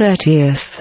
thirtieth.